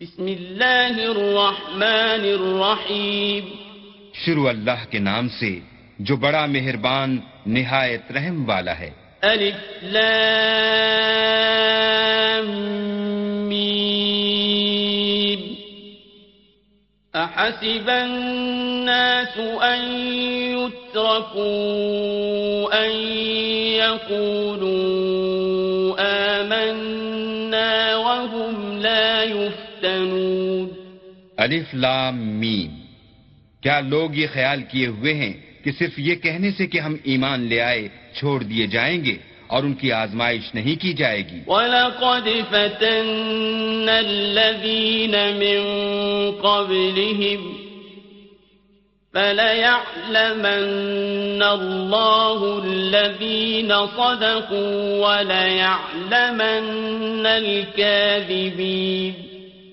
بسم اللہ الرحمن الرحیم۔ شروع اللہ کے نام سے جو بڑا مہربان نہایت رحم والا ہے۔ الف لام میم۔ احسب الناس ان يتركوا ان يقولوا يفتنون الف لام میم. کیا لوگ یہ خیال کیے ہوئے ہیں کہ صرف یہ کہنے سے کہ ہم ایمان لے آئے چھوڑ دیے جائیں گے اور ان کی آزمائش نہیں کی جائے گی؟ وَلَقَدْ فَتَنَّ الَّذِينَ مِن قَبْلِهِمْ فَلَيَعْلَمَنَّ اللَّهُ الَّذِينَ صَدَقُوا وَلَيَعْلَمَنَّ الْكَاذِبِينَ.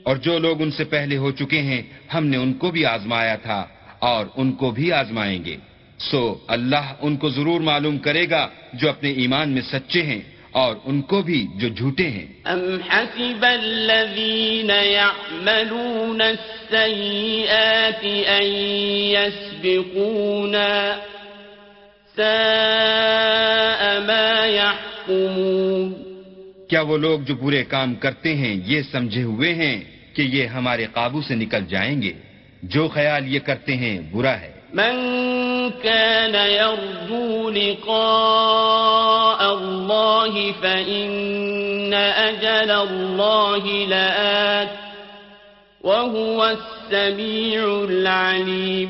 اور جو لوگ ان سے پہلے ہو چکے ہیں ہم نے ان کو بھی آزمایا تھا اور ان کو بھی آزمائیں گے۔ سو اللہ ان کو ضرور معلوم کرے گا جو اپنے ایمان میں سچے ہیں اور ان کو بھی جو جھوٹے ہیں۔ ام حسب الذين يعملون السيئات ان يسبقونا ساء ما يحكمون۔ کیا وہ لوگ جو برے کام کرتے ہیں یہ سمجھے ہوئے ہیں؟ کہ یہ ہمارے قابو سے نکل جائیں گے۔ جو خیال یہ کرتے ہیں برا ہے۔ من كان يرجو لقاء الله فإن أجل الله لآت وهو السميع العليم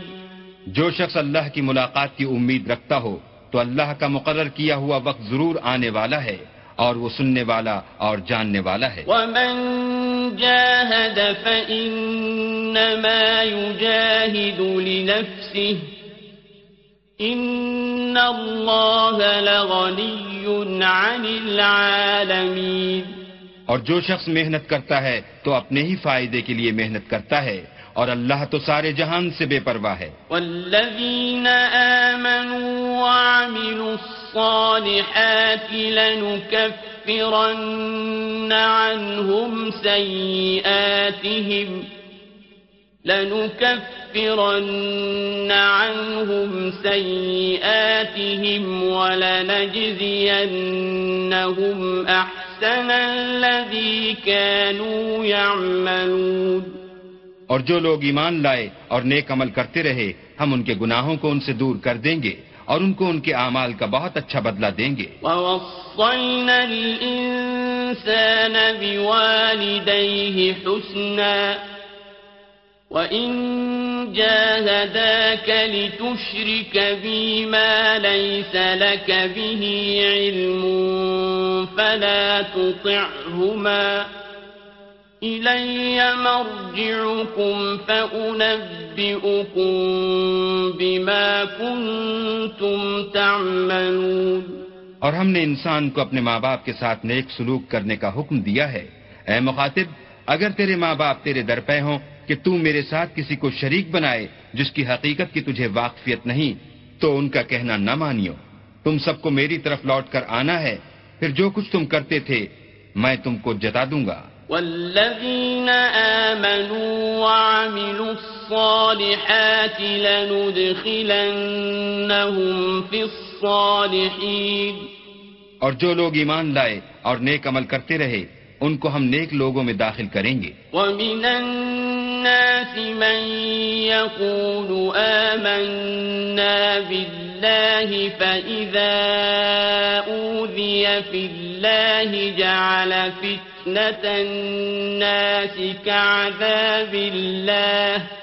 جو شخص اللہ کی ملاقات کی امید رکھتا ہو تو اللہ کا مقرر کیا ہوا وقت ضرور آنے والا ہے اور وہ سننے والا اور جاننے والا ہے۔ ومن جاهد فإنما يجاهد لنفسه إن الله لغني عن العالمين اور جو شخص محنت کرتا ہے تو اپنے ہی فائدے کے لیے محنت کرتا ہے۔ اور اللہ تو سارے جہان سے بے پرواہ ہے۔ والذين آمنوا وعملوا الصالحات لنكفرن عنهم سيئاتهم لنكفرن عنهم سيئاتهم ولنجزينهم أحسن الذي كانوا يعملون اور جو لوگ ایمان لائے اور نیک عمل کرتے رہے، ہم ان کے گناہوں کو ان سے دور کر دیں گے اور ان کو ان کے اعمال کا بہت اچھا بدلہ دیں گے۔ وَوَصَّيْنَا الْإِنسَانَ بِوَالِدَيْهِ حُسْنًا وَإِن جَاهَدَاكَ لِتُشْرِكَ بِي مَا لَيْسَ لَكَ بِهِ عِلْمٌ فَلَا تُطِعْهُمَا إِلَيَّ مَرْجِعُكُمْ فَأُنَبِّئُكُم اور ہم نے انسان کو اپنے ماں باپ کے ساتھ نیک سلوک کرنے کا حکم دیا ہے۔ اے مخاطب، اگر تیرے ماں باپ تیرے در پہ ہوں کہ تو میرے ساتھ کسی کو شریک بنائے جس کی حقیقت کی تجھے واقفیت نہیں، تو ان کا کہنا نہ مانیو۔ تم سب کو میری طرف لوٹ کر آنا ہے۔ پھر جو کچھ تم کرتے تھے، میں تم کو جتا دوں گا۔ والذين آمنوا وعملوا الصالحات لندخلنهم في الصالحين. اور جو لوگ ایمان لائے اور نیک عمل کرتے رہے ان کو ہم نیک لوگوں میں داخل کریں گے۔ ومن الناس من يقول آمنا بالله فإذا أوذي في الله جعل فتنة الناس كعذاب الله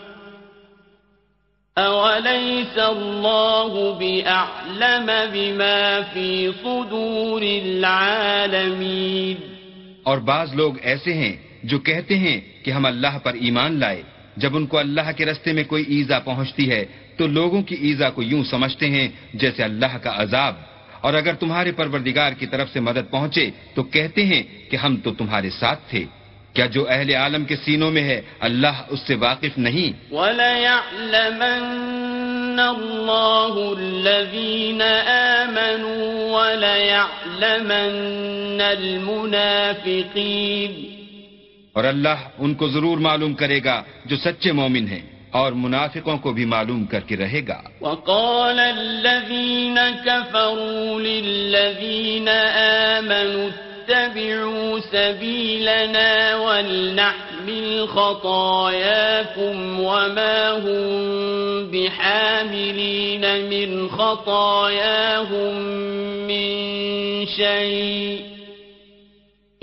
أوليس الله بأعلم بما في صدور العالمين؟ اور بعض لوگ ایسے ہیں جو کہتے ہیں کہ ہم اللہ پر ایمان لائے۔ جب ان کو اللہ کے رستے میں کوئی ایزا پہنچتی ہے، تو تو لوگوں کی ایزا کو یوں سمجھتے ہیں جیسے اللہ کا عذاب۔ اور اگر تمہارے پروردگار کی طرف سے مدد پہنچے، تو کہتے ہیں کہ ہم تو تمہارے ساتھ تھے۔ کیا جو اہل عالم کے سینوں میں ہے اللہ اس سے واقف نہیں؟ وَلَيَعْلَمَنَّ اللَّهُ الَّذِينَ آمَنُوا وَلَيَعْلَمَنَّ الْمُنَافِقِينَ. اور اللہ ان کو ضرور معلوم کرے گا جو سچے مومن ہیں اور منافقوں کو بھی معلوم کر کے رہے گا۔ وقال الذين كفروا للذين آمنوا اتبعوا سبيلنا ولنحمل خطاياكم وما هم بحاملين من خطاياهم من شيء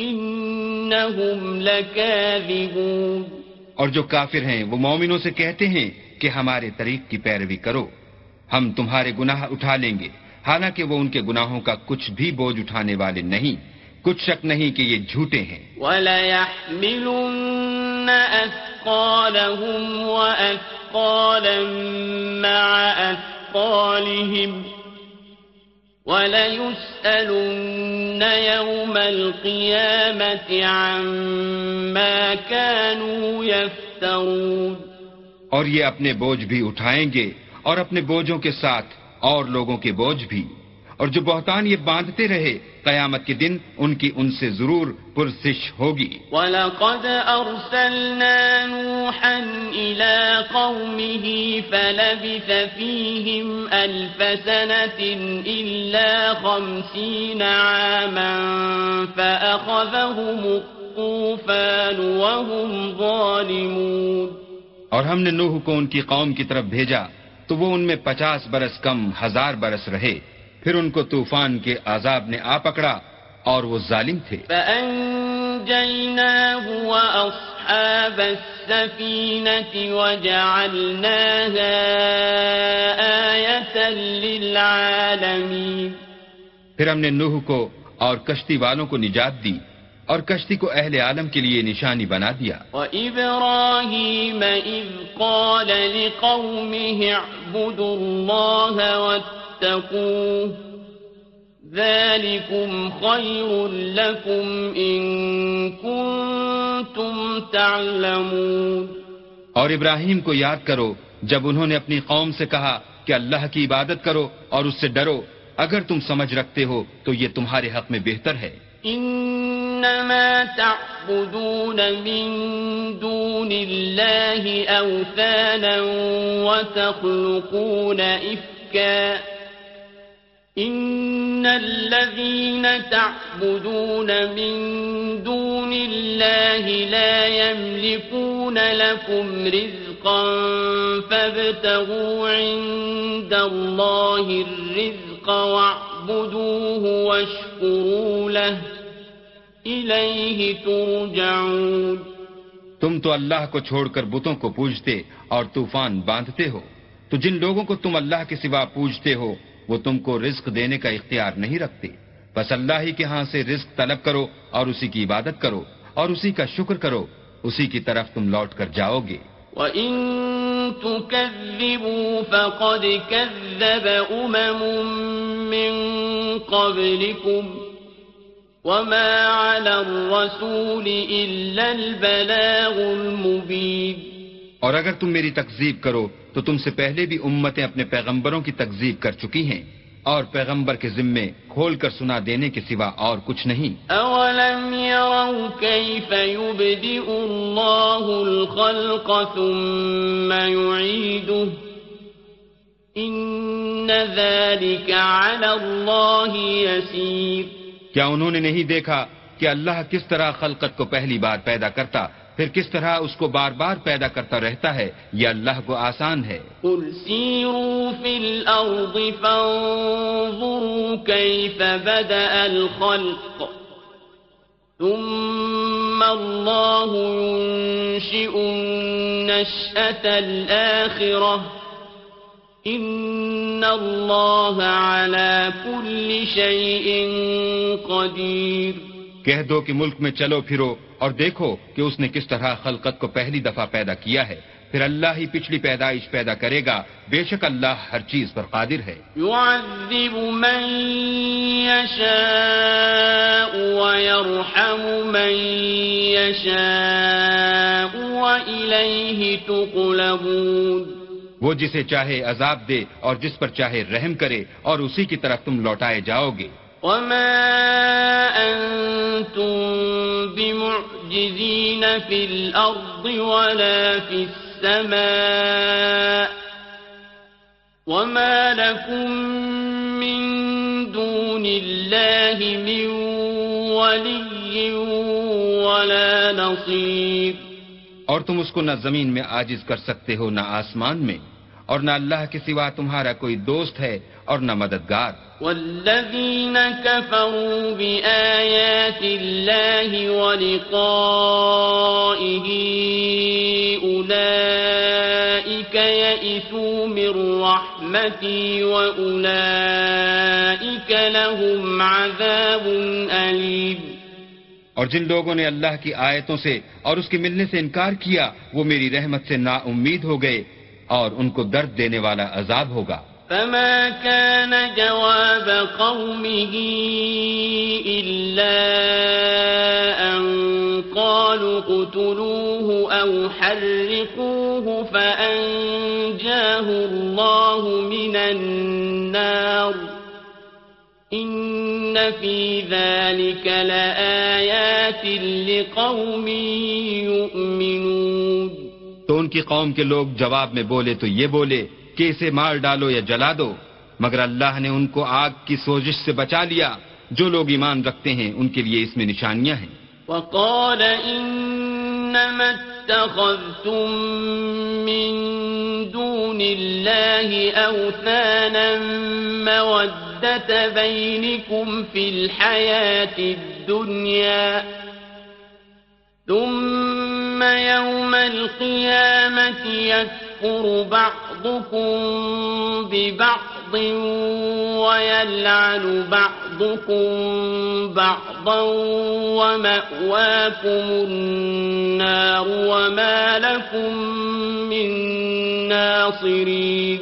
إنهم لكاذبون اور جو کافر ہیں، وہ مومنوں سے کہتے ہیں کہ ہمارے طریق کی پیروی کرو۔ ہم تمہارے گناہ اٹھا لیں گے۔ حالانکہ وہ ان کے گناہوں کا کچھ بھی بوجھ اٹھانے والے نہیں۔ کچھ شک نہیں کہ یہ جھوٹے ہیں۔ وَلَيُسْأَلُنَّ يَوْمَ الْقِيَامَةِ عَمَّا كَانُوا يَفْتَرُونَ اور یہ اپنے بوجھ بھی اٹھائیں گے اور اپنے بوجھوں کے ساتھ اور لوگوں کے بوجھ بھی۔ اور جو بہتان یہ باندھتے رہے قیامت کے دن ان کی ان سے ضرور پرسش ہوگی۔ وَلَقَدْ أَرْسَلْنَا نُوحًا إِلَىٰ قَوْمِهِ فَلَبِثَ فِيهِمْ أَلْفَ سَنَةٍ إِلَّا خَمْسِينَ عَامًا فَأَخَذَهُمُ الطُّوفَانُ وَهُمْ ظَالِمُونَ۔ اور ہم نے نوح کو ان کی قوم کی طرف بھیجا تو وہ ان میں پچاس برس کم ہزار برس رہے۔ پھر ان کو طوفان کے عذاب نے آ پکڑا اور وہ ظالم تھے۔ پھر ہم نے نوح کو اور کشتی والوں کو نجات دی اور کشتی کو اہل عالم کے لیے نشانی بنا دیا۔ وَإِبْرَاهِيمَ إِذْ قَالَ لِقَوْمِهِ اعْبُدُوا اللَّهَ ذلكم خير لكم إن كنتم تعلمون اور ابراہیم کو یاد کرو جب انہوں نے اپنی قوم سے کہا کہ اللہ کی عبادت کرو اور اس سے ڈرو اگر تم سمجھ رکھتے ہو تو یہ تمہارے حق میں بہتر ہے۔ انما تعبدون من دون الله اوثانا وتخلقون افكا إن الذين تعبدون من دون الله لا يملكون لكم رزقا فابتغوا عند الله الرزق واعبدوه واشكروا له إليه ترجعون تم تو اللہ کو چھوڑ کر بتوں کو پوجتے اور طوفان باندھتے ہو تو جن لوگوں کو تم اللہ کے سوا پوجتے ہو وہ تم کو رزق دینے کا اختیار نہیں رکھتے۔ بس اللہ ہی کے ہاں سے رزق طلب کرو اور اسی کی عبادت کرو اور اسی کا شکر کرو۔ اسی کی طرف تم لوٹ کر جاؤ گے۔ وَإِن تُكَذِّبُوا فَقَدْ كَذَّبَ أُمَمٌ مِّن قَبْلِكُمْ وَمَا عَلَى الرَّسُولِ إِلَّا الْبَلَاغُ الْمُبِينُ اور اگر تم میری تکذیب کرو تو تم سے پہلے بھی امتیں اپنے پیغمبروں کی تکذیب کر چکی ہیں۔ اور پیغمبر کے ذمے کھول کر سنا دینے کے سوا اور کچھ نہیں۔ اولم يروا كيف يبدئ الله الخلق ثم يعيده ان ذلك على الله يسير۔ کیا انہوں نے نہیں دیکھا کہ اللہ کس طرح خلقت کو پہلی بار پیدا کرتا پھر کس طرح اس کو بار بار پیدا کرتا رہتا ہے یہ اللہ کو آسان ہے؟ قل سیروا فی الارض فانظروا کیف بدأ الخلق ثم اللہ ينشئ النشأة الآخرة ان اللہ على كل شيء قدیر کہہ دو کہ ملک میں چلو پھرو اور دیکھو کہ اس نے کس طرح خلقت کو پہلی دفعہ پیدا کیا ہے۔ پھر اللہ ہی پچھلی پیدائش پیدا کرے گا۔ بے شک اللہ ہر چیز پر قادر ہے۔ يعذب من يشاء ويرحم من يشاء وإليه تقلبون۔ وہ جسے چاہے عذاب دے اور جس پر چاہے رحم کرے اور اسی کی طرف تم لوٹائے جاؤ گے۔ وما أنتم بمعجزين في الأرض ولا في السماء وما لكم من دون الله من ولي ولا نصير اور تم اس کو نہ زمین میں عاجز کر سکتے ہو، نہ آسمان میں۔ اور نہ اللہ کے سوا تمہارا کوئی دوست ہے اور نہ مددگار۔ والذين كفروا بآيات الله ولقائه أولئك يئسوا من وأولئك لهم عذاب أليم اور جن لوگوں نے اللہ کی آیتوں سے اور اس کے ملنے سے انکار کیا وہ میری رحمت سے نا امید ہو گئے۔ اور ان کو درد دینے والا عذاب ہوگا۔ فما كان جواب قومه إلا أن قالوا قتلوه أو حرقوه فأنجاه الله من النار إن في ذلك لآيات لقوم يؤمنون تو ان کی قوم کے لوگ جواب میں بولے تو یہ بولے کہ اسے مار ڈالو یا جلا دو۔ مگر اللہ نے ان کو آگ کی سوزش سے بچا لیا۔ جو لوگ ایمان رکھتے ہیں، ان کے لیے اس میں نشانیاں ہیں۔ وقال انما اتخذتم من دون الله اوثانا مودة بينكم في الحياة الدنيا ثم يوم القيامة يكفر بعضكم ببعض ويلعن بعضكم بعضا ومأواكم النار وما لكم من ناصرين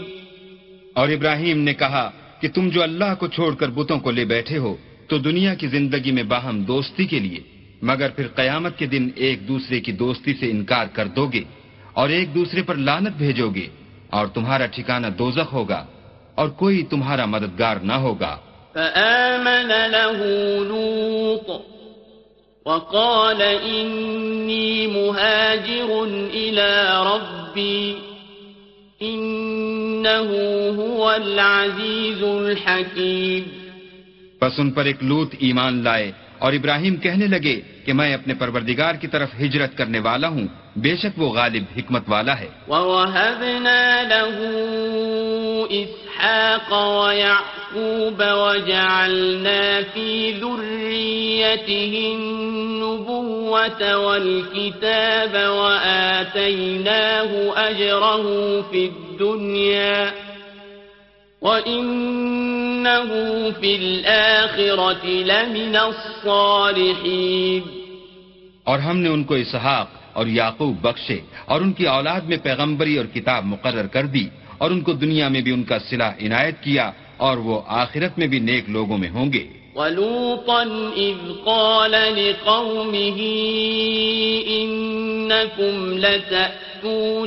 اور ابراہیم نے کہا کہ تم جو اللہ کو چھوڑ کر بتوں کو لے بیٹھے ہو، تو دنیا کی زندگی میں باہم دوستی کے لیے مگر پھر قیامت کے دن ایک دوسرے کی دوستی سے انکار کر دو گے اور ایک دوسرے پر لانت بھیجو گے اور تمہارا ٹھکانہ دوزخ ہوگا اور کوئی تمہارا مددگار نہ ہوگا۔ فآمن له لوط وقال إني مهاجر إلى ربي إنه هو العزيز الحكيم۔ بس ان پر ایک لوت ایمان لائے اور ابراہیم کہنے لگے کہ میں اپنے پروردگار کی طرف ہجرت کرنے والا ہوں، بے شک وہ غالب حکمت والا ہے۔ ووهبنا له إسحاق ويعقوب وجعلنا في ذريته النبوة والكتاب وآتيناه أجره في الدنيا وإنه في الآخرة لمن الصالحين۔ اور ہم نے ان کو اسحاق اور یعقوب بخشے اور ان کی اولاد میں پیغمبری اور کتاب مقرر کر دی اور ان کو دنیا میں بھی ان کا صلح عنایت کیا اور وہ آخرت میں بھی نیک لوگوں میں ہوں گے۔ ولوطا إذ قال لقومه إنكم لتأتون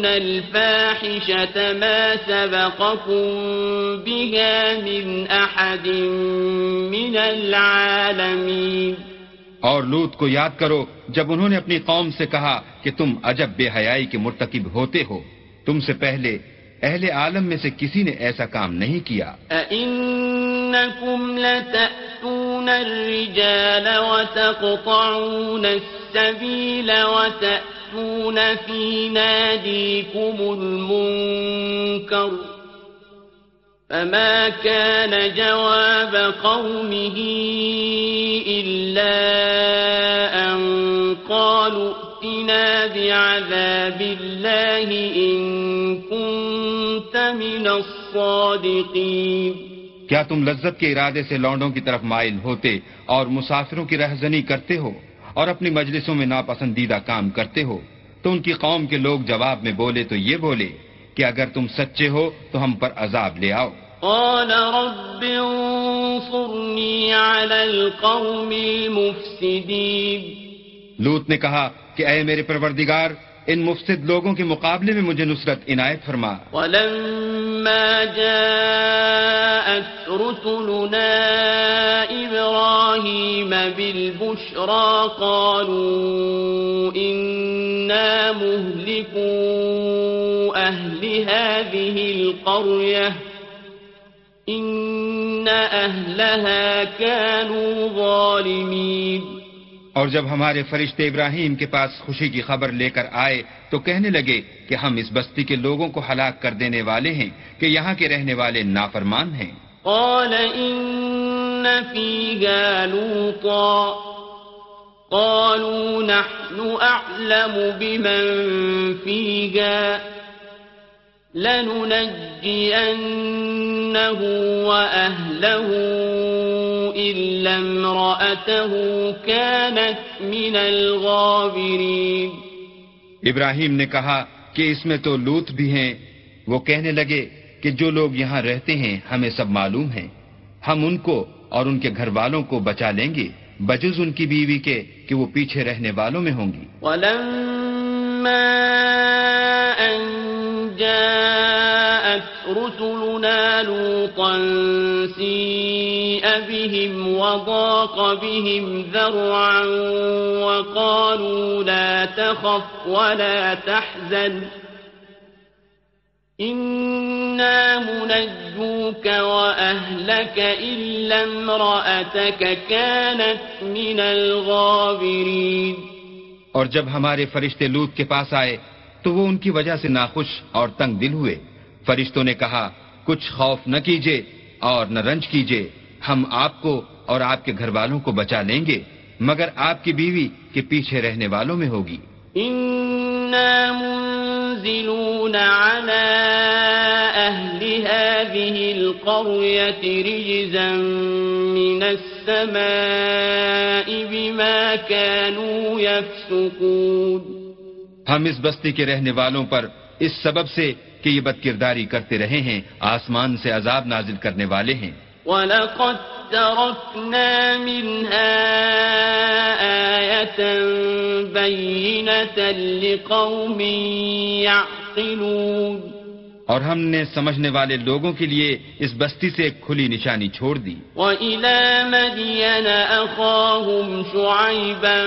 الفاحشة ما سبقكم بها من أحد من العالمين اور لوت کو یاد کرو جب انہوں نے اپنی قوم سے کہا کہ تم عجب بے حیائی کے مرتکب ہوتے ہو تم سے پہلے اہل عالم میں سے کسی نے ایسا کام نہیں کیا۔ أئنكم لتأتون الرجال وتقطعون السبيل وتأتون في ناديكم المنكر فما كان جواب قومه إلا أن قالوا ائتنا بعذاب الله إن كنت من الصادقين کیا تم لذت کے ارادے سے لونڈوں کی طرف مائل ہوتے اور مسافروں کی رہزنی کرتے ہو؟ اور اپنی مجلسوں میں ناپسندیدہ کام کرتے ہو تو ان کی قوم کے لوگ جواب میں بولے تو یہ بولے کہ اگر تم سچے ہو تو ہم پر عذاب لے آؤ۔ قال رب انصرني على القوم المفسدين لوت نے کہا کہ اے میرے پروردگار ان مفسد لوگوں کے مقابلے میں مجھے نصرت عنایت فرما۔ ولما جاءت رسلنا إبراهيم بالبشرى قالوا إنا مهلكو أهل هذه القرية، إن أهلها كانوا ظالمين۔ اور جب ہمارے فرشتے ابراہیم کے پاس خوشی کی خبر لے کر آئے تو کہنے لگے کہ ہم اس بستی کے لوگوں کو ہلاک کر دینے والے ہیں کہ یہاں کے رہنے والے نافرمان ہیں۔ قال إن فيها لوطا۔ قالوا نحن أعلم بمن فيها۔ لننجينه وأهله۔ إلا امرأته كانت من الغابرين۔ ابراہیم نے کہا کہ اس میں تو لوت بھی ہیں۔ وہ کہنے لگے کہ جو لوگ یہاں رہتے ہیں ہمیں سب معلوم ہیں۔ ہم ان کو اور ان کے گھر والوں کو بچا لیں گے۔ بجز ان کی بیوی کے کہ وہ پیچھے رہنے والوں میں ہوں گی۔ ولما أن جاءت رسلنا لوطا سيء بهم وضاق بهم ذرعا وقالوا لا تخف ولا تحزن. إنا منجوك وأهلك إلا امرأتك كانت من الغابرين. اور جب ہمارے فرشتے لوت کے پاس آئے تو وہ ان کی وجہ سے ناخوش اور تنگ دل ہوئے۔ فرشتوں نے کہا کچھ خوف نہ کیجیے اور نہ رنج کیجیے ہم آپ کو اور آپ کے گھر والوں کو بچا لیں گے مگر آپ کی بیوی کے پیچھے رہنے والوں میں ہوگی۔ إنا منزلون على أهل هذه القرية رجزا من السماء بما كانوا يفسقون۔ ہم اس بستی کے رہنے والوں پر اس سبب سے کہ یہ بد کرداری کرتے رہے ہیں آسمان سے عذاب نازل کرنے والے ہیں۔ وَلَقَدْ تَرَكْنَا مِنْهَا آيَةً بَيِّنَةً لِقَوْمٍ يَعْقِلُونَ اور ہم نے سمجھنے والے لوگوں کے لیے اس بستی سے ایک کھلی نشانی چھوڑ دی۔ وَإِلَى مَدْيَنَ أَخَاهُمْ شُعَيْبًا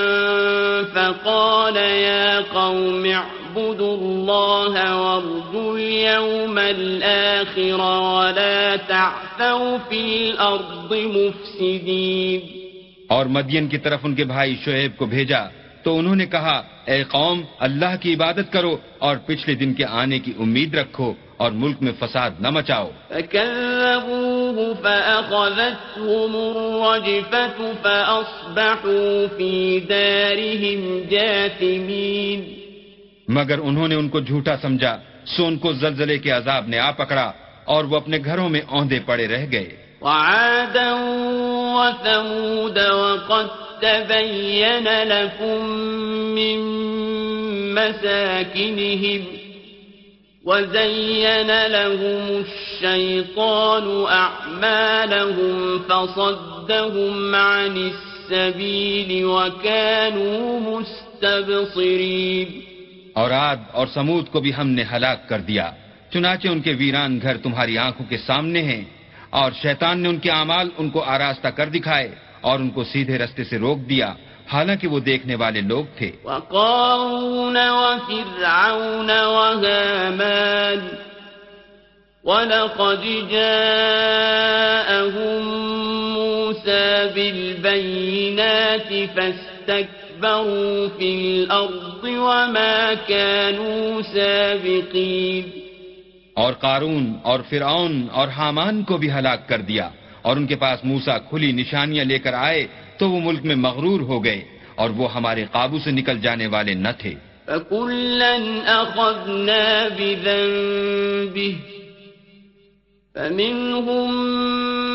فَقَالَ يَا قَوْمِ اعْبُدُوا اللَّهَ وَارْجُوا الْيَوْمَ الْآخِرَ وَلَا تَعْثَوْا فِي الْأَرْضِ مُفْسِدِينَ. اور مدین کی طرف ان کے بھائی شعیب کو بھیجا تو انہوں نے کہا اے قوم اللہ کی عبادت کرو اور پچھلے دن کے آنے کی امید رکھو اور ملک میں فساد نہ مچاؤ۔ فكذبوه فأخذتهم الرجفة فأصبحوا في دارهم جاثمين. مگر انہوں نے ان کو جھوٹا سمجھا سو ان کو زلزلے کے عذاب نے آ پکڑا اور وہ اپنے گھروں میں اوندے پڑے رہ گئے۔ وعادا وثمود وقد تبين لكم من مساكنهم وزين لهم الشيطان أعمالهم فصدهم عن السبيل وكانوا مستبصرين اور عاد اور سمود کو بھی ہم نے ہلاک کر دیا۔ چنانچہ ان کے ویران گھر تمہاری آنکھوں کے سامنے ہیں۔ اور شیطان نے ان کے اعمال ان کو آراستہ کر دکھائے اور ان کو سیدھے رستے سے روک دیا۔ حالانکہ وہ دیکھنے والے لوگ تھے۔ وقارون وفرعون وهامان ولقد جاءهم موسى بالبينات فاستكبروا في الأرض وما كانوا سابقين اور قارون اور فرعون اور حامان کو بھی ہلاک کر دیا اور ان کے پاس موسا کھلی نشانیاں لے کر آئے تو وہ ملک میں مغرور ہو گئے اور وہ ہمارے قابو سے نکل جانے والے نہ تھے۔ فكلا أخذنا بذنبه فمنهم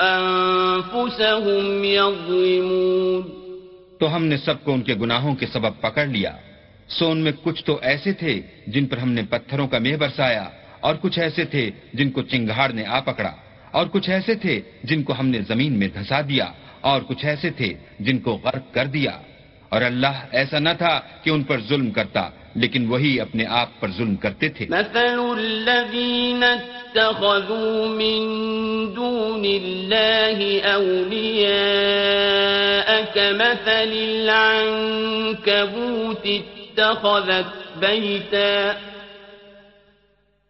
أنفسهم يظلمون۔ تو ہم نے سب کو ان کے گناہوں کے سبب پکڑ لیا۔ سو ان میں کچھ تو ایسے تھے جن پر ہم نے پتھروں کا مہ برسایا، اور کچھ ایسے تھے جن کو چنگاڑ نے آ پکڑا، اور کچھ ایسے تھے جن کو ہم نے زمین میں دھسا دیا، اور کچھ ایسے تھے جن کو غرق کر دیا۔ اور اللہ ایسا نہ تھا کہ ان پر ظلم کرتا لیکن وہی اپنے آپ پر ظلم کرتے تھے۔ مثل الذين اتخذوا من دون الله أولياء كمثل العنكبوت اتخذت بيتا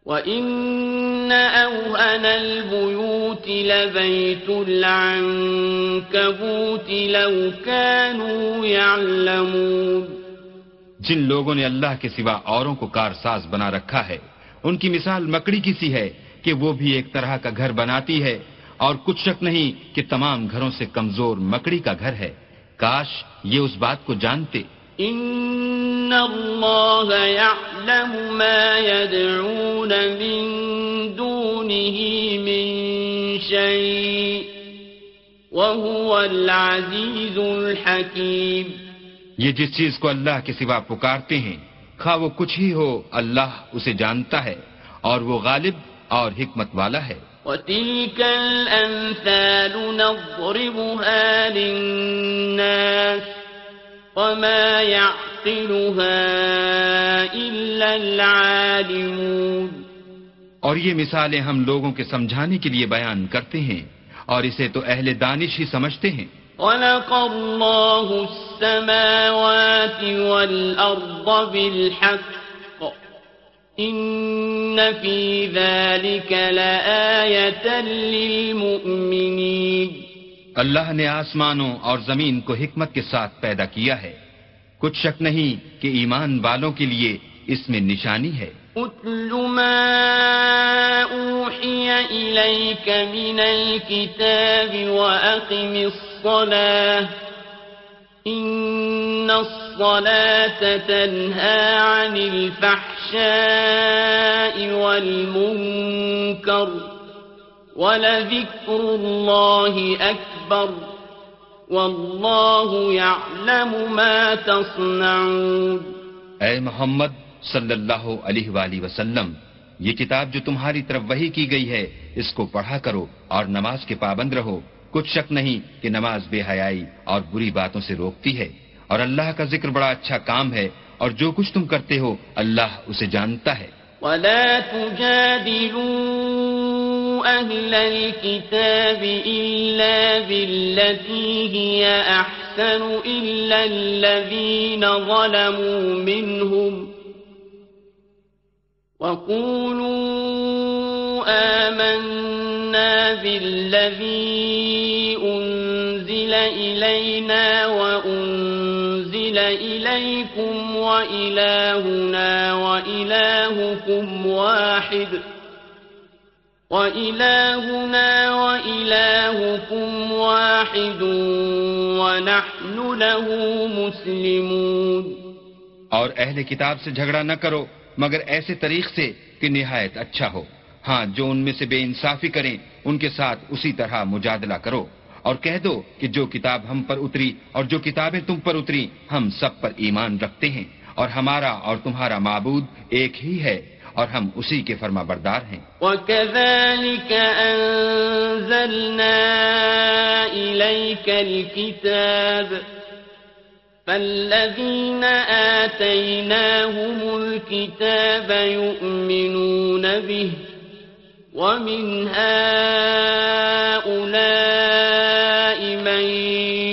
وإن أوهن البيوت لبيت العنكبوت لو كانوا يعلمون۔ جن لوگوں نے اللہ کے سوا اوروں کو کارساز بنا رکھا ہے، ان کی مثال مکڑی کی سی ہے کہ وہ بھی ایک طرح کا گھر بناتی ہے، اور کچھ شک نہیں کہ تمام گھروں سے کمزور مکڑی کا گھر ہے۔ کاش یہ اس بات کو جانتے۔ ان اللہ يعلم ما يدعون من دونه من شيء وهو العزيز الحكيم یہ جس چیز کو اللہ کے سوا پکارتے ہیں خواہ وہ کچھ ہی ہو اللہ اسے جانتا ہے اور وہ غالب اور حکمت والا ہے۔ وتلك الأمثال نضربها للناس وما يعقلها إلا العالمون۔ اور یہ مثالیں ہم لوگوں کے سمجھانے کے لیے بیان کرتے ہیں اور اسے تو اہل دانش ہی سمجھتے ہیں۔ خلق الله السماوات والأرض بالحق. إن في ذلك لآية للمؤمنين. اللہ نے آسمانوں اور زمین کو حکمت کے ساتھ پیدا کیا ہے۔ کچھ شک نہیں کہ ایمان والوں کے لیے اس میں نشانی ہے۔ اتل ما أوحي إليك من الكتاب وأقم الصلاة إن الصلاة تنهى عن الفحشاء والمنكر ولذكر الله أكبر والله يعلم ما تصنعون۔ اے محمد صلی اللہ علیہ وآلہ وسلم۔ یہ کتاب جو تمہاری طرف وہی کی گئی ہے، اس کو پڑھا کرو اور نماز کے پابند رہو۔ کچھ شک نہیں کہ نماز بے حیائی اور بری باتوں سے روکتی ہے۔ اور اللہ کا ذکر بڑا اچھا کام ہے، اور جو کچھ تم کرتے ہو، اللہ اسے جانتا ہے۔ ولا تجادلوا أهل الكتاب إلا بالتي هي أحسن إلا الذين ظلموا منهم وقولوا آمنا بالذي أنزل إلينا وأنزل إليكم وإلهنا وإلهكم واحد وإلهنا وإلهكم واحد ونحن له مسلمون اور اہل کتاب سے جھگڑا نہ کرو، مگر ایسے طریق سے کہ نہایت اچھا ہو۔ ہاں جو ان میں سے بے انصافی کریں، ان کے ساتھ اسی طرح مجادلہ کرو۔ اور کہہ دو کہ جو کتاب ہم پر اتری اور جو کتابیں تم پر اتری، ہم سب پر ایمان رکھتے ہیں۔ اور ہمارا اور تمہارا معبود ایک ہی ہے، اور ہم اسی کے فرما بردار ہیں۔ وكذلك أنزلنا إليك الكتاب فالذين آتيناهم الكتاب يؤمنون به ومن هؤلاء من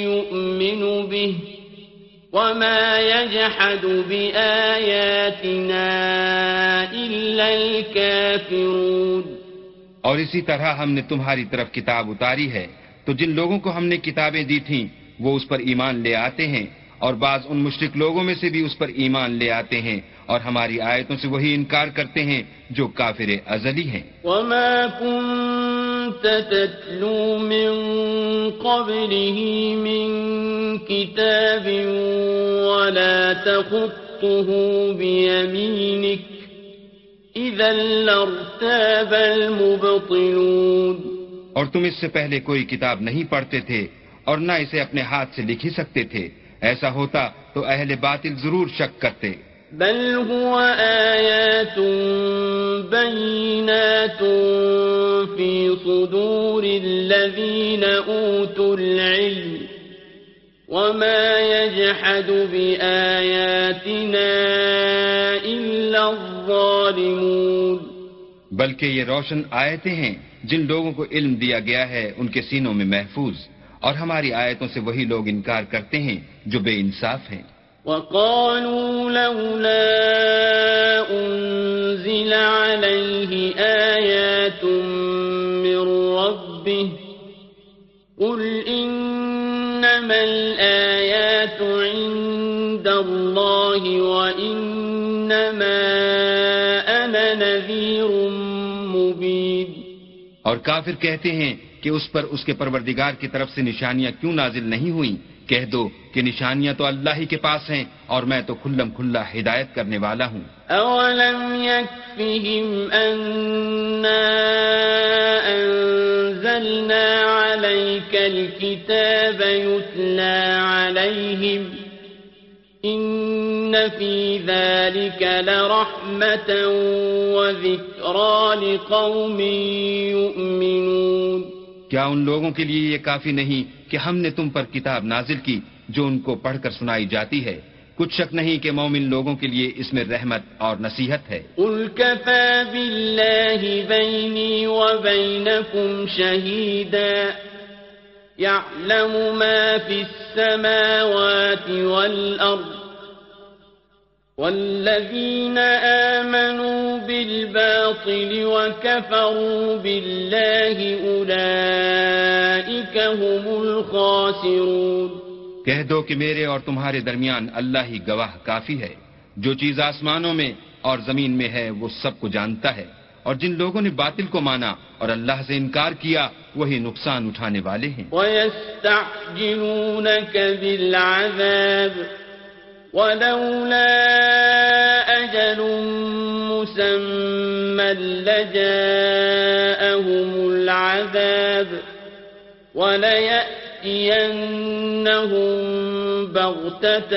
يؤمن به وما يجحد بآياتنا إلا الكافرون اور اسی طرح ہم نے تمہاری طرف کتاب اتاری ہے تو جن لوگوں کو ہم نے کتابیں دی تھیں وہ اس پر ایمان لے آتے ہیں اور بعض ان مشرق لوگوں میں سے بھی اس پر ایمان لے آتے ہیں اور ہماری آیتوں سے وہی انکار کرتے ہیں جو کافر ازلی ہیں۔ وما كنت تتلو من قبله من كتاب ولا تخطه بيمينك إذا لارتاب المبطلون۔ اور تم اس سے پہلے کوئی کتاب نہیں پڑھتے تھے اور نہ اسے اپنے ہاتھ سے لکھ ہی سکتے تھے۔ ایسا ہوتا تو اہل باطل ضرور شک کرتے۔ بل هو آيات بينات في صدور الذين أوتوا العلم وما يجحد بآياتنا إلا الظالمون۔ بلکہ یہ روشن آیتیں ہیں جن لوگوں کو علم دیا گیا ہے ان کے سینوں میں محفوظ۔ اور ہماری آیتوں سے وہی لوگ انکار کرتے ہیں جو بے انصاف ہیں۔ وقالوا لولا أنزل عليه آيات من ربه قل إنما الآيات عند الله وإنما أنا نذير مبين۔ اور کافر کہتے ہیں کہ اس پر اس کے پروردگار کی طرف سے نشانیاں کیوں نازل نہیں ہوئیں؟ کہہ دو کہ نشانیاں تو اللہ ہی کے پاس ہیں اور میں تو کھلم کھلا ہدایت کرنے والا ہوں۔ اولم يكفهم اننا انزلنا عليك الكتاب يتلى عليهم ان في ذلك لرحمة وذكرى لقوم يؤمنون کیا ان لوگوں کے لیے یہ کافی نہیں کہ ہم نے تم پر کتاب نازل کی جو ان کو پڑھ کر سنائی جاتی ہے؟ کچھ شک نہیں کہ مومن لوگوں کے لیے اس میں رحمت اور نصیحت ہے۔ قل ما في السماوات والأرض والذين آمنوا بالباطل وكفروا بالله أولئك هم الخاسرون کہہ دو کہ میرے اور تمہارے درمیان اللہ ہی گواہ کافی ہے۔ جو چیز آسمانوں میں اور زمین میں ہے وہ سب کو جانتا ہے۔ اور جن لوگوں نے باطل کو مانا اور اللہ سے انکار کیا وہی نقصان اٹھانے والے ہیں۔ وَيَسْتَعْجِلُونَكَ بِالْعَذَابِ ولولا أجل مسمى لجاءهم العذاب وليأتينهم بغتة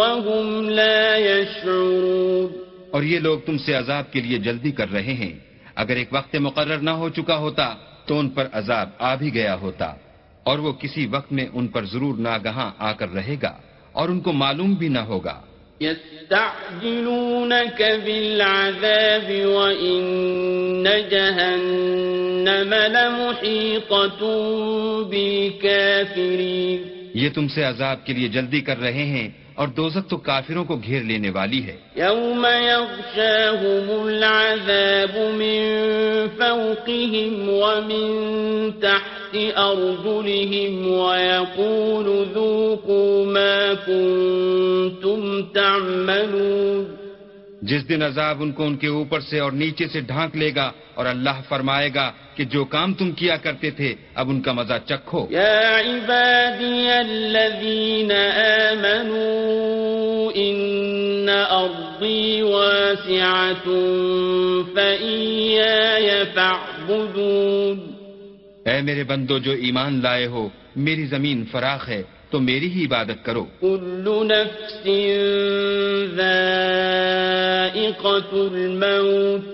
وهم لا يشعرون اور یہ لوگ تم سے عذاب کے لیے جلدی کر رہے ہیں۔ اگر ایک وقت مقرر نہ ہو چکا ہوتا، تو ان پر عذاب آ بھی گیا ہوتا، اور وہ کسی وقت میں ان پر ضرور ناگہاں آ کر رہے گا۔ اور ان کو معلوم بھی نہ ہوگا۔ يستعجلونك بالعذاب وإن جهنم لمحيطة بالكافرين۔ یہ تم سے عذاب کے لیے جلدی کر رہے ہیں اور دوزت تو کافروں کو گھیر لینے والی ہے۔ یوم یغشاہم العذاب من فوقهم ومن تحت ارجلهم ویقول ذوقوا ما کنتم تعملون۔ جس دن عذاب ان کو ان کے اوپر سے اور نیچے سے ڈھانک لے گا اور اللہ فرمائے گا کہ جو کام تم کیا کرتے تھے، اب ان کا مزہ چکھو۔ یا عبادی الذین آمنوا ان ارضی واسعت فإیای فاعبدون۔ اے میرے بندو جو ایمان لائے ہو میری زمین فراخ ہے تو میری ہی عبادت کرو۔ كل نفس ذائقة الموت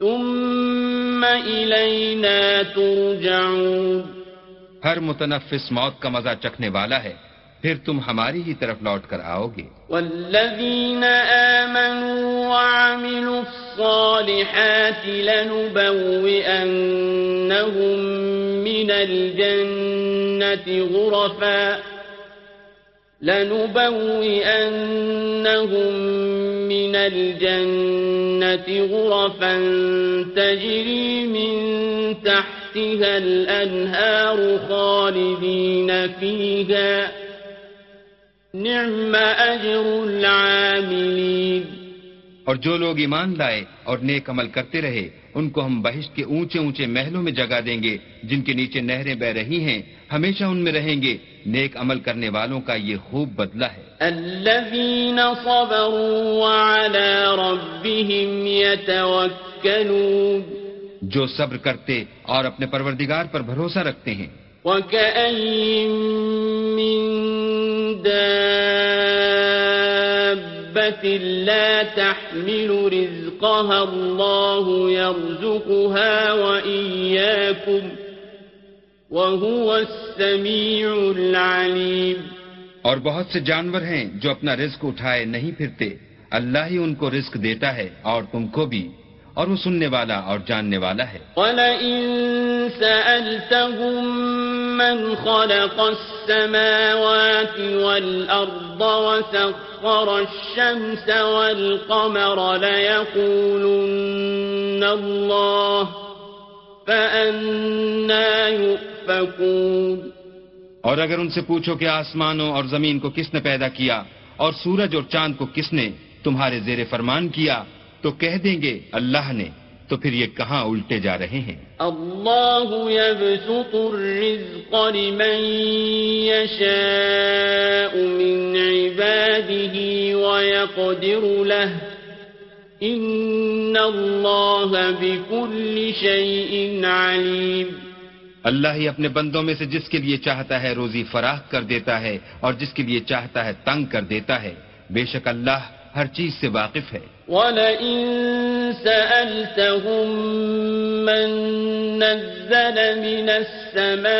ثم إلينا ترجعون۔ ہر متنفس موت کا مزہ چکھنے والا ہے۔ پھر تم ہماری ہی طرف لوٹ کر آؤ گے۔ والذین آمنوا وعملوا الصالحات لنبوئنهم من الجنة غرفا، لنبوئنهم من الجنة غرفا تجري من تحتها الأنهار خالدين فيها۔ نعم أجر العاملين اور جو لوگ ایمان لائے اور نیک عمل کرتے رہے ان کو ہم بہشت کے اونچے اونچے محلوں میں جگہ دیں گے جن کے نیچے نہریں بہ رہی ہیں ہمیشہ ان میں رہیں گے۔ نیک عمل کرنے والوں کا یہ خوب بدلہ ہے۔ الذين صبروا وعلى ربهم يتوكلون جو صبر کرتے اور اپنے پروردگار پر بھروسہ رکھتے ہیں۔ وكأين من دابة لا تحمل رزقها الله يرزقها وإياكم وهو السميع العليم اور بہت سے جانور ہیں جو اپنا رزق اٹھائے نہیں پھرتے۔ اللہ ہی ان کو رزق دیتا ہے اور تم کو بھی۔ اور وہ سننے والا اور جاننے والا ہے۔ ولئن سألتهم من خلق السماوات والأرض وسخر الشمس والقمر ليقولن الله فأنا يؤفكون اور اگر ان سے پوچھو کہ آسمانوں اور زمین کو کس نے پیدا کیا اور سورج اور چاند کو کس نے تمہارے زیر فرمان کیا، تو کہہ دیں گے اللہ نے۔ تو پھر یہ کہاں الٹے جا رہے ہیں؟ الله يبسط الرزق لمن يشاء من عباده ويقدر له. إن الله بكل شيء عليم اللہ ہی اپنے بندوں میں سے جس کے لیے چاہتا ہے روزی فراخ کر دیتا ہے اور جس کے لیے چاہتا ہے تنگ کر دیتا ہے بے شک اللہ ہر چیز سے واقف ہے۔ ولئن سألتهم من نزل من السماء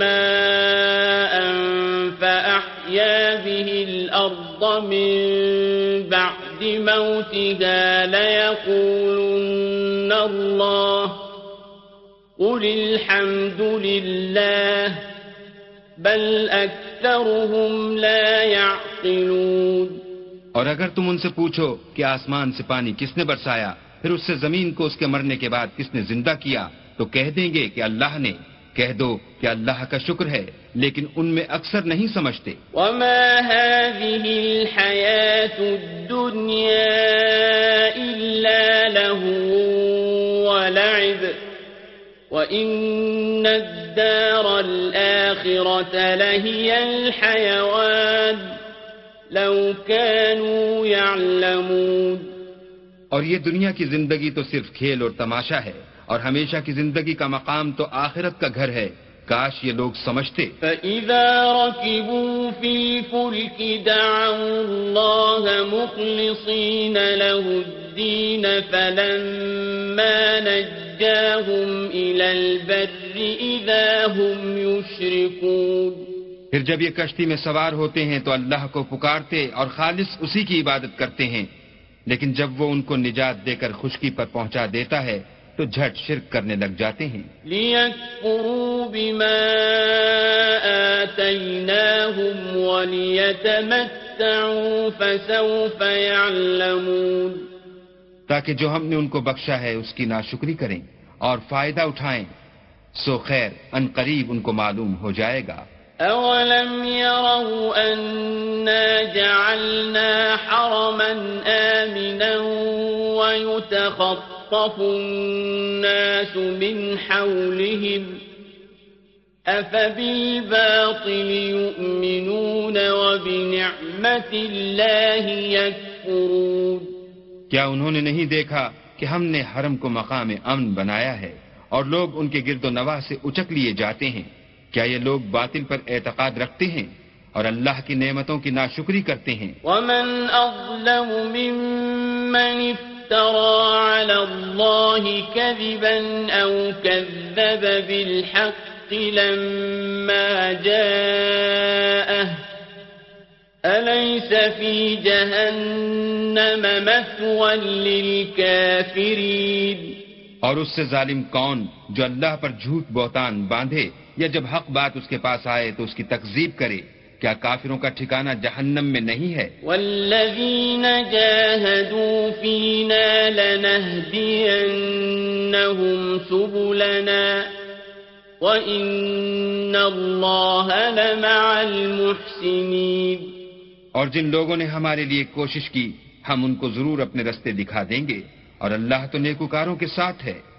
ماء فأحيا به الأرض من بعد موتها ليقولن الله قل الحمد لله بل أكثرهم لا يعقلون اور اگر تم ان سے پوچھو کہ آسمان سے پانی کس نے برسایا، پھر اس سے زمین کو اس کے مرنے کے بعد کس نے زندہ کیا، تو کہہ دیں گے کہ اللہ نے، کہہ دو کہ اللہ کا شکر ہے، لیکن ان میں اکثر نہیں سمجھتے۔ وما هذه الحياة الدنيا إلا له ولعب وإن الدار الآخرة لهي الحيوان لو كانوا يعلمون۔ اور یہ دنیا کی زندگی تو صرف کھیل اور تماشا ہے اور ہمیشہ کی زندگی کا مقام تو آخرت کا گھر ہے۔ کاش یہ لوگ سمجھتے۔ فإذا ركبوا في الفلك دعوا الله مخلصين له الدين فلما نجاهم إلى البر إذا هم يشركون۔ پھر جب یہ کشتی میں سوار ہوتے ہیں تو اللہ کو پکارتے اور خالص اسی کی عبادت کرتے ہیں۔ لیکن جب وہ ان کو نجات دے کر خشکی پر پہنچا دیتا ہے تو جھٹ شرک کرنے لگ جاتے ہیں۔ ليكفروا بما آتيناهم وليتمتعوا فسوف يعلمون۔ تاکہ جو ہم نے ان کو بخشا ہے اس کی ناشکری کریں اور فائدہ اٹھائیں سو خیر ان قریب ان کو معلوم ہو جائے گا۔ أولم يروا أنا جعلنا حرما آمنا ويتخطف الناس من حولهم أفبالباطل يؤمنون وبنعمة الله يكفرون کیا انہوں نے نہیں دیکھا کہ ہم نے حرم کو مقام امن بنایا ہے اور لوگ ان کے گرد و نواح سے اچک لیے جاتے ہیں؟ کیا یہ لوگ باطل پر اعتقاد رکھتے ہیں اور اللہ کی نعمتوں کی ناشکری کرتے ہیں؟ ومن أظلم ممن افترى على الله كذبا أو كذب بالحق لما جاءه أليس في جهنم مثوى للكافرين؟ اور اس سے ظالم کون جو اللہ پر جھوٹ بہتان باندھے یا جب حق بات اس کے پاس آئے تو اس کی تکذیب کرے کیا کافروں کا ٹھکانہ جہنم میں نہیں ہے؟ والذين جاهدوا فينا لنهدينهم سبلنا وَإِنَّ اللَّهَ لَمَعَ الْمُحْسِنِينَ۔ اور جن لوگوں نے ہمارے لیے کوشش کی ہم ان کو ضرور اپنے رستے دکھا دیں گے اور اللہ تو نیکوکاروں کے ساتھ ہے۔